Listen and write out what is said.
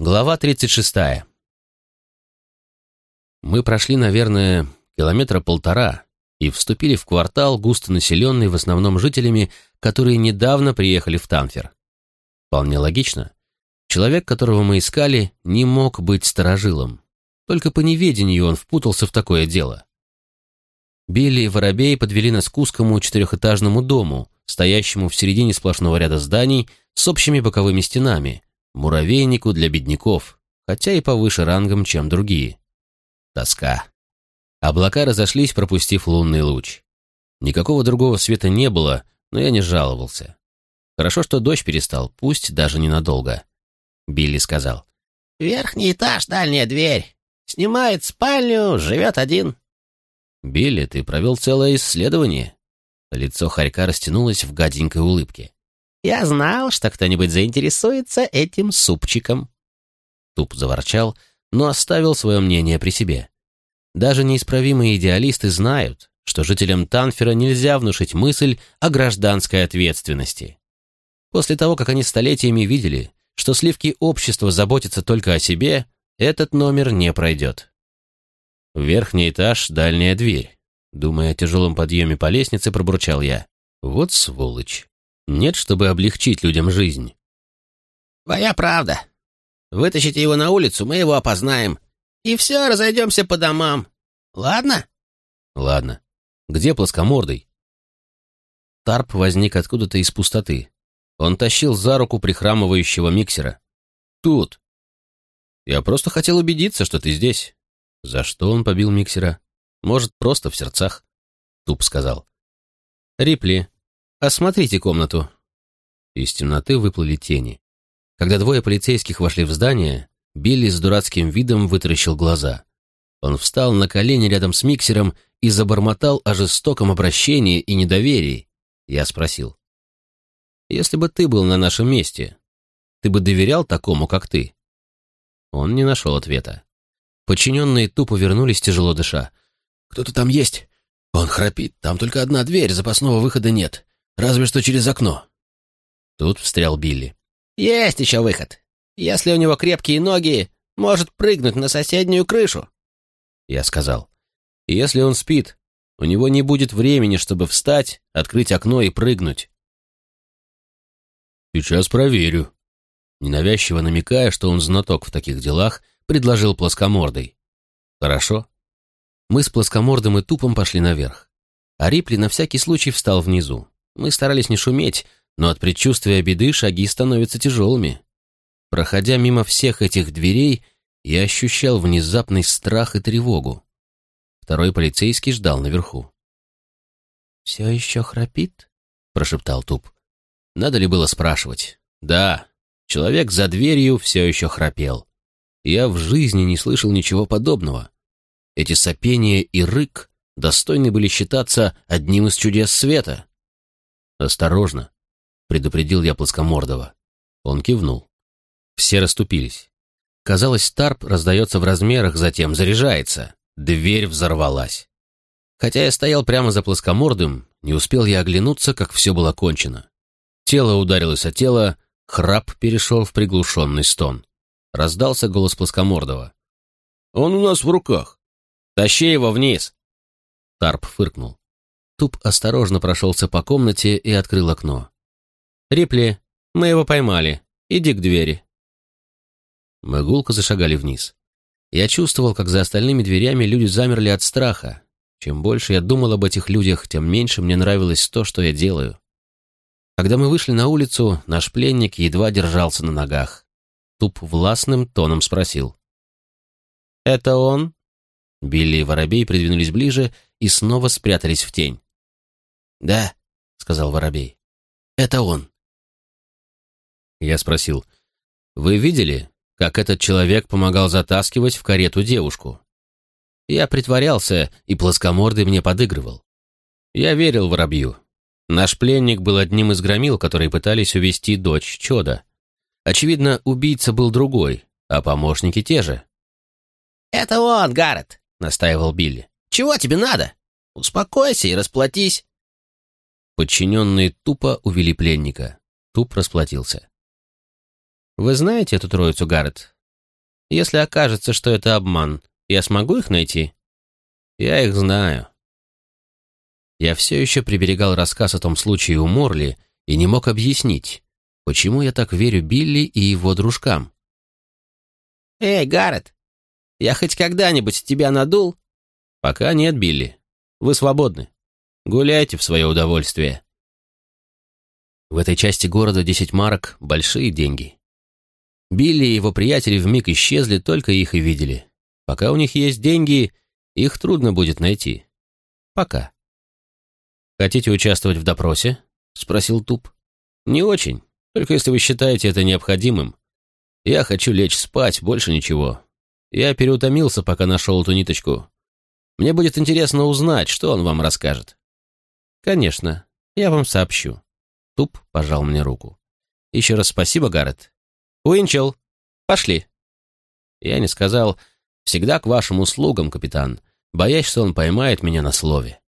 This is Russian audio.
Глава 36. Мы прошли, наверное, километра полтора и вступили в квартал, густонаселенный в основном жителями, которые недавно приехали в Танфер. Вполне логично. Человек, которого мы искали, не мог быть сторожилом. Только по неведению он впутался в такое дело. Билли и Воробей подвели нас к узкому четырехэтажному дому, стоящему в середине сплошного ряда зданий с общими боковыми стенами – муравейнику для бедняков, хотя и повыше рангом, чем другие. Тоска. Облака разошлись, пропустив лунный луч. Никакого другого света не было, но я не жаловался. Хорошо, что дождь перестал, пусть даже ненадолго. Билли сказал. «Верхний этаж, дальняя дверь. Снимает спальню, живет один». «Билли, ты провел целое исследование». Лицо хорька растянулось в гаденькой улыбке. Я знал, что кто-нибудь заинтересуется этим супчиком. Туп заворчал, но оставил свое мнение при себе. Даже неисправимые идеалисты знают, что жителям Танфера нельзя внушить мысль о гражданской ответственности. После того, как они столетиями видели, что сливки общества заботятся только о себе, этот номер не пройдет. Верхний этаж, дальняя дверь. Думая о тяжелом подъеме по лестнице, пробурчал я. Вот сволочь. Нет, чтобы облегчить людям жизнь. «Твоя правда. Вытащите его на улицу, мы его опознаем. И все, разойдемся по домам. Ладно?» «Ладно. Где плоскомордый?» Тарп возник откуда-то из пустоты. Он тащил за руку прихрамывающего миксера. «Тут!» «Я просто хотел убедиться, что ты здесь». «За что он побил миксера?» «Может, просто в сердцах?» Туп сказал. «Рипли, «Осмотрите комнату». Из темноты выплыли тени. Когда двое полицейских вошли в здание, Билли с дурацким видом вытаращил глаза. Он встал на колени рядом с миксером и забормотал о жестоком обращении и недоверии. Я спросил. «Если бы ты был на нашем месте, ты бы доверял такому, как ты?» Он не нашел ответа. Подчиненные тупо вернулись, тяжело дыша. «Кто-то там есть? Он храпит. Там только одна дверь, запасного выхода нет. Разве что через окно. Тут встрял Билли. Есть еще выход. Если у него крепкие ноги, может прыгнуть на соседнюю крышу. Я сказал. Если он спит, у него не будет времени, чтобы встать, открыть окно и прыгнуть. Сейчас проверю. Ненавязчиво намекая, что он знаток в таких делах, предложил плоскомордой. Хорошо. Мы с плоскомордым и тупом пошли наверх. А Рипли на всякий случай встал внизу. Мы старались не шуметь, но от предчувствия беды шаги становятся тяжелыми. Проходя мимо всех этих дверей, я ощущал внезапный страх и тревогу. Второй полицейский ждал наверху. «Все еще храпит?» — прошептал Туп. Надо ли было спрашивать? Да, человек за дверью все еще храпел. Я в жизни не слышал ничего подобного. Эти сопения и рык достойны были считаться одним из чудес света. «Осторожно!» — предупредил я плоскомордого. Он кивнул. Все расступились. Казалось, тарп раздается в размерах, затем заряжается. Дверь взорвалась. Хотя я стоял прямо за плоскомордым, не успел я оглянуться, как все было кончено. Тело ударилось о тело, храп перешел в приглушенный стон. Раздался голос плоскомордого. «Он у нас в руках! Тащи его вниз!» Тарп фыркнул. Туп осторожно прошелся по комнате и открыл окно. «Рипли, мы его поймали. Иди к двери». Мы гулко зашагали вниз. Я чувствовал, как за остальными дверями люди замерли от страха. Чем больше я думал об этих людях, тем меньше мне нравилось то, что я делаю. Когда мы вышли на улицу, наш пленник едва держался на ногах. Туп властным тоном спросил. «Это он?» Билли и Воробей придвинулись ближе и снова спрятались в тень. «Да», — сказал Воробей. «Это он». Я спросил, «Вы видели, как этот человек помогал затаскивать в карету девушку?» Я притворялся, и плоскомордый мне подыгрывал. Я верил Воробью. Наш пленник был одним из громил, которые пытались увести дочь Чода. Очевидно, убийца был другой, а помощники те же. «Это он, Гаррет», — настаивал Билли. «Чего тебе надо? Успокойся и расплатись». Подчиненные тупо увели пленника. Туп расплатился. «Вы знаете эту троицу, Гаррет? Если окажется, что это обман, я смогу их найти? Я их знаю. Я все еще приберегал рассказ о том случае у Морли и не мог объяснить, почему я так верю Билли и его дружкам. «Эй, Гаррет, я хоть когда-нибудь тебя надул?» «Пока нет, Билли. Вы свободны. Гуляйте в свое удовольствие». В этой части города десять марок — большие деньги. Билли и его приятели вмиг исчезли, только их и видели. Пока у них есть деньги, их трудно будет найти. Пока. «Хотите участвовать в допросе?» — спросил Туп. «Не очень, только если вы считаете это необходимым. Я хочу лечь спать, больше ничего. Я переутомился, пока нашел эту ниточку. Мне будет интересно узнать, что он вам расскажет». «Конечно, я вам сообщу». Туп пожал мне руку. «Еще раз спасибо, Гаррет. Уинчел, пошли». Я не сказал «всегда к вашим услугам, капитан», боясь, что он поймает меня на слове.